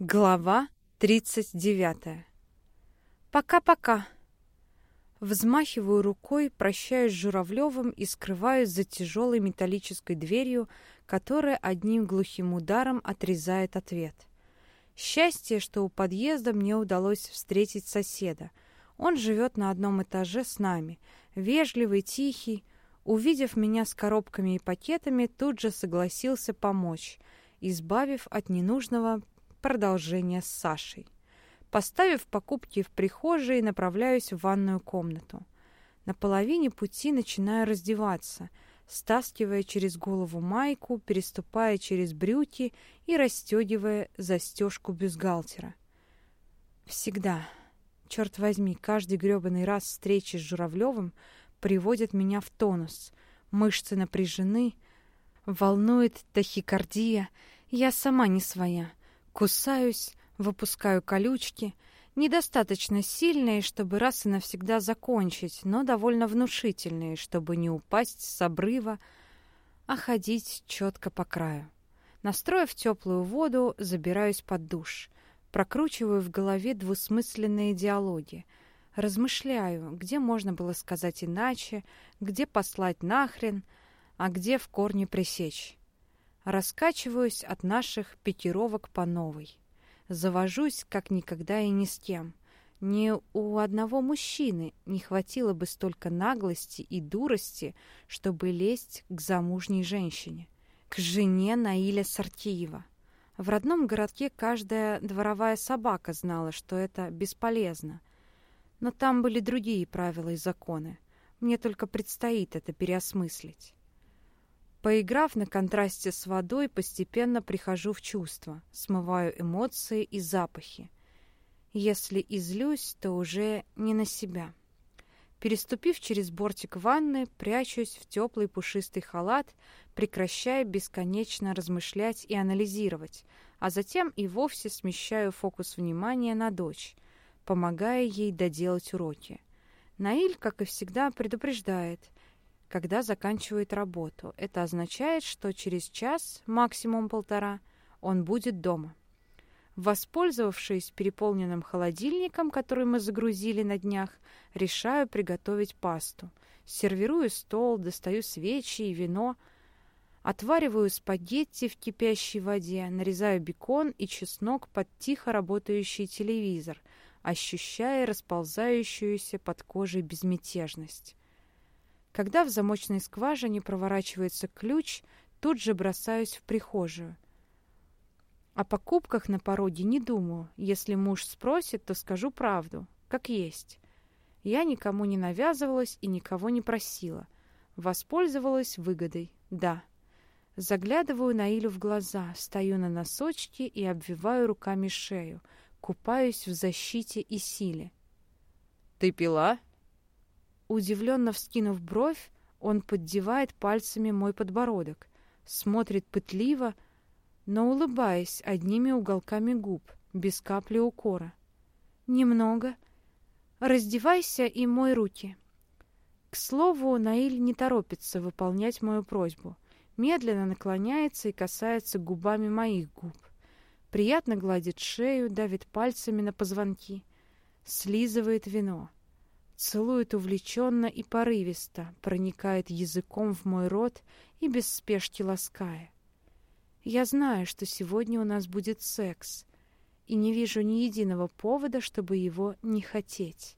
Глава 39. Пока-пока. Взмахиваю рукой, прощаюсь с Журавлевым и скрываюсь за тяжелой металлической дверью, которая одним глухим ударом отрезает ответ. Счастье, что у подъезда мне удалось встретить соседа. Он живет на одном этаже с нами, вежливый, тихий. Увидев меня с коробками и пакетами, тут же согласился помочь, избавив от ненужного продолжение с Сашей. Поставив покупки в прихожей, направляюсь в ванную комнату. На половине пути начинаю раздеваться, стаскивая через голову майку, переступая через брюки и расстегивая застежку бюстгальтера. Всегда, черт возьми, каждый гребаный раз встречи с Журавлевым приводит меня в тонус. Мышцы напряжены, волнует тахикардия, я сама не своя. Кусаюсь, выпускаю колючки, недостаточно сильные, чтобы раз и навсегда закончить, но довольно внушительные, чтобы не упасть с обрыва, а ходить четко по краю. Настроив теплую воду, забираюсь под душ. Прокручиваю в голове двусмысленные диалоги. Размышляю, где можно было сказать иначе, где послать нахрен, а где в корне пресечь. Раскачиваюсь от наших пикировок по новой. Завожусь, как никогда и ни с кем. Ни у одного мужчины не хватило бы столько наглости и дурости, чтобы лезть к замужней женщине, к жене Наиля Сартиева. В родном городке каждая дворовая собака знала, что это бесполезно. Но там были другие правила и законы. Мне только предстоит это переосмыслить. Поиграв на контрасте с водой, постепенно прихожу в чувство, смываю эмоции и запахи. Если излюсь, то уже не на себя. Переступив через бортик ванны, прячусь в теплый пушистый халат, прекращая бесконечно размышлять и анализировать, а затем и вовсе смещаю фокус внимания на дочь, помогая ей доделать уроки. Наиль, как и всегда, предупреждает – когда заканчивает работу. Это означает, что через час, максимум полтора, он будет дома. Воспользовавшись переполненным холодильником, который мы загрузили на днях, решаю приготовить пасту. Сервирую стол, достаю свечи и вино, отвариваю спагетти в кипящей воде, нарезаю бекон и чеснок под тихо работающий телевизор, ощущая расползающуюся под кожей безмятежность. Когда в замочной скважине проворачивается ключ, тут же бросаюсь в прихожую. О покупках на пороге не думаю. Если муж спросит, то скажу правду, как есть. Я никому не навязывалась и никого не просила. Воспользовалась выгодой, да. Заглядываю Наилю в глаза, стою на носочки и обвиваю руками шею, купаюсь в защите и силе. «Ты пила?» Удивленно вскинув бровь, он поддевает пальцами мой подбородок, смотрит пытливо, но улыбаясь одними уголками губ, без капли укора. «Немного. Раздевайся и мой руки». К слову, Наиль не торопится выполнять мою просьбу. Медленно наклоняется и касается губами моих губ. Приятно гладит шею, давит пальцами на позвонки. Слизывает вино. Целует увлеченно и порывисто, проникает языком в мой рот и без спешки лаская. Я знаю, что сегодня у нас будет секс, и не вижу ни единого повода, чтобы его не хотеть.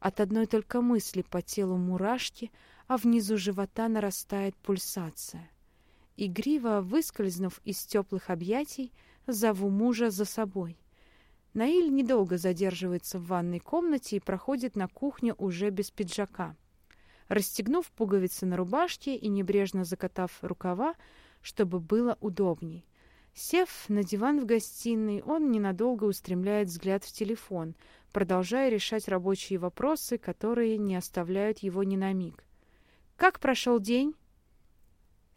От одной только мысли по телу мурашки, а внизу живота нарастает пульсация. Игриво выскользнув из теплых объятий, зову мужа за собой — Наиль недолго задерживается в ванной комнате и проходит на кухню уже без пиджака. Расстегнув пуговицы на рубашке и небрежно закатав рукава, чтобы было удобней. Сев на диван в гостиной, он ненадолго устремляет взгляд в телефон, продолжая решать рабочие вопросы, которые не оставляют его ни на миг. «Как прошел день?»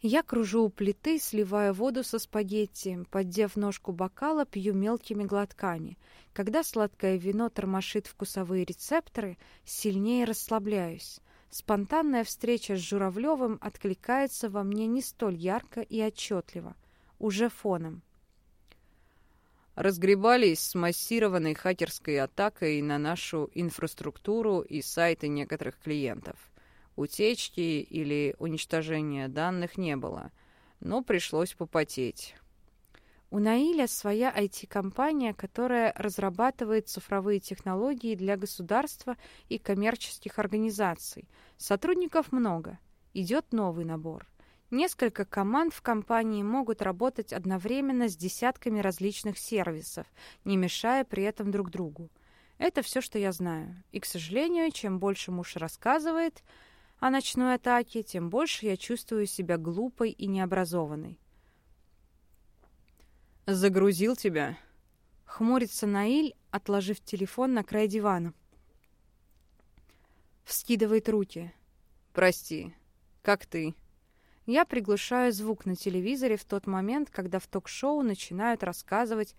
Я кружу у плиты, сливая воду со спагетти, поддев ножку бокала, пью мелкими глотками. Когда сладкое вино тормошит вкусовые рецепторы, сильнее расслабляюсь. Спонтанная встреча с Журавлевым откликается во мне не столь ярко и отчетливо, уже фоном. разгребались с массированной хакерской атакой на нашу инфраструктуру и сайты некоторых клиентов. Утечки или уничтожения данных не было, но пришлось попотеть. У Наиля своя IT-компания, которая разрабатывает цифровые технологии для государства и коммерческих организаций. Сотрудников много. Идет новый набор. Несколько команд в компании могут работать одновременно с десятками различных сервисов, не мешая при этом друг другу. Это все, что я знаю. И, к сожалению, чем больше муж рассказывает о ночной атаке, тем больше я чувствую себя глупой и необразованной. «Загрузил тебя?» Хмурится Наиль, отложив телефон на край дивана. Вскидывает руки. «Прости. Как ты?» Я приглушаю звук на телевизоре в тот момент, когда в ток-шоу начинают рассказывать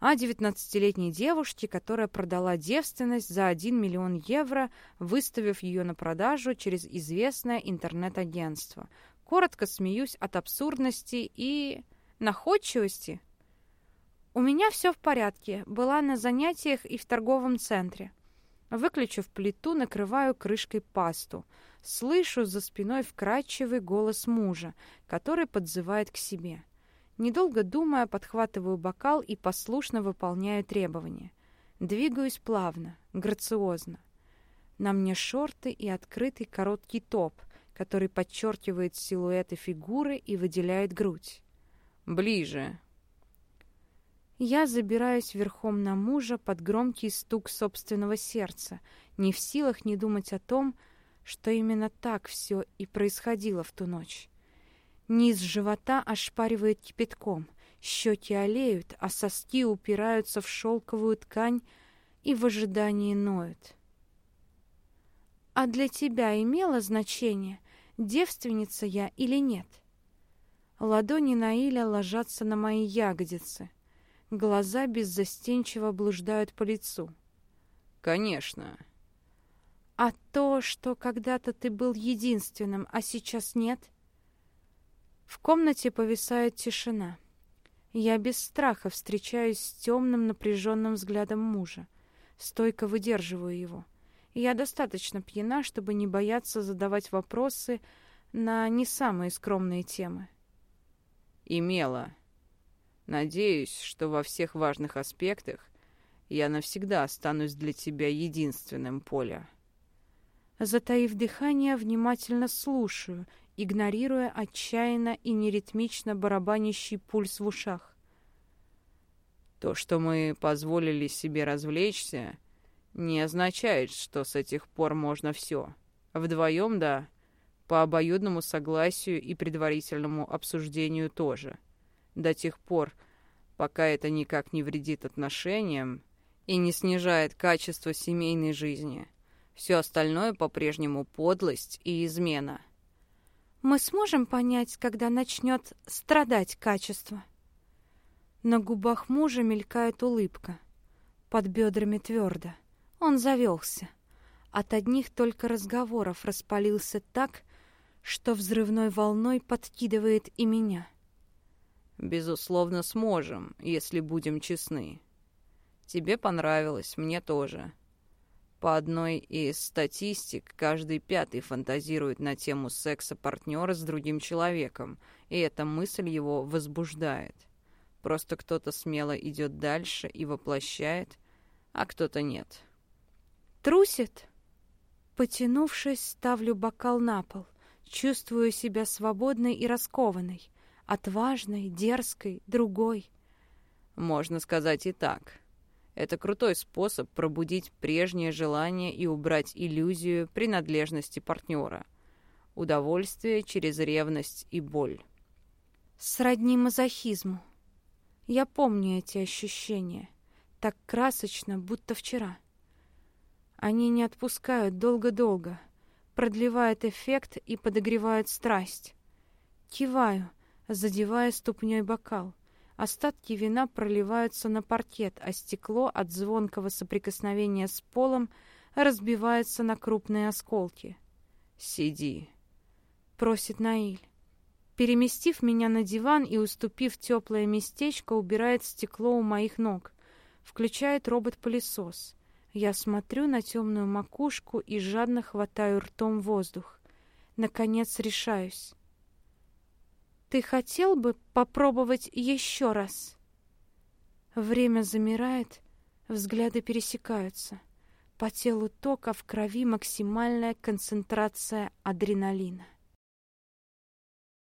о 19-летней девушке, которая продала девственность за 1 миллион евро, выставив ее на продажу через известное интернет-агентство. Коротко смеюсь от абсурдности и находчивости. У меня все в порядке. Была на занятиях и в торговом центре. Выключив плиту, накрываю крышкой пасту. Слышу за спиной вкрадчивый голос мужа, который подзывает к себе. Недолго думая, подхватываю бокал и послушно выполняю требования. Двигаюсь плавно, грациозно. На мне шорты и открытый короткий топ, который подчеркивает силуэты фигуры и выделяет грудь. Ближе. Я забираюсь верхом на мужа под громкий стук собственного сердца, не в силах не думать о том, что именно так все и происходило в ту ночь. Низ живота ошпаривает кипятком, щеки олеют, а соски упираются в шелковую ткань и в ожидании ноют. «А для тебя имело значение, девственница я или нет?» Ладони Наиля ложатся на мои ягодицы. Глаза беззастенчиво блуждают по лицу. «Конечно». «А то, что когда-то ты был единственным, а сейчас нет?» В комнате повисает тишина. Я без страха встречаюсь с темным напряженным взглядом мужа. Стойко выдерживаю его. Я достаточно пьяна, чтобы не бояться задавать вопросы на не самые скромные темы имела. Надеюсь, что во всех важных аспектах я навсегда останусь для тебя единственным, Поля. Затаив дыхание, внимательно слушаю, игнорируя отчаянно и неритмично барабанящий пульс в ушах. То, что мы позволили себе развлечься, не означает, что с этих пор можно все. Вдвоем, да, по обоюдному согласию и предварительному обсуждению тоже. До тех пор, пока это никак не вредит отношениям и не снижает качество семейной жизни. Все остальное по-прежнему подлость и измена. Мы сможем понять, когда начнет страдать качество. На губах мужа мелькает улыбка. Под бедрами твердо. Он завелся. От одних только разговоров распалился так, что взрывной волной подкидывает и меня. Безусловно, сможем, если будем честны. Тебе понравилось, мне тоже. По одной из статистик, каждый пятый фантазирует на тему секса партнера с другим человеком, и эта мысль его возбуждает. Просто кто-то смело идет дальше и воплощает, а кто-то нет. «Трусит?» Потянувшись, ставлю бокал на пол — Чувствую себя свободной и раскованной, отважной, дерзкой, другой. Можно сказать и так. Это крутой способ пробудить прежнее желание и убрать иллюзию принадлежности партнера. Удовольствие через ревность и боль. Сродни мазохизму. Я помню эти ощущения. Так красочно, будто вчера. Они не отпускают долго-долго продлевает эффект и подогревает страсть. Киваю, задевая ступней бокал. Остатки вина проливаются на паркет, а стекло от звонкого соприкосновения с полом разбивается на крупные осколки. «Сиди», — просит Наиль. Переместив меня на диван и уступив теплое местечко, убирает стекло у моих ног. Включает робот-пылесос. Я смотрю на темную макушку и жадно хватаю ртом воздух. Наконец решаюсь. «Ты хотел бы попробовать еще раз?» Время замирает, взгляды пересекаются. По телу ток, а в крови максимальная концентрация адреналина.